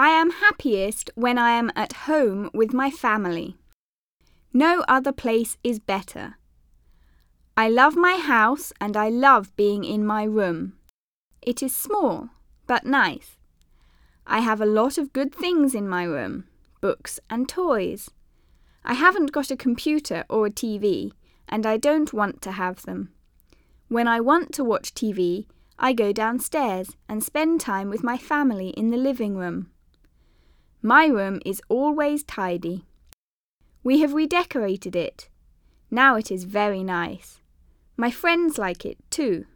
I am happiest when I am at home with my family. No other place is better. I love my house and I love being in my room. It is small, but nice. I have a lot of good things in my room books and toys. I haven't got a computer or a TV, and I don't want to have them. When I want to watch TV, I go downstairs and spend time with my family in the living room. My room is always tidy. We have redecorated it. Now it is very nice. My friends like it too.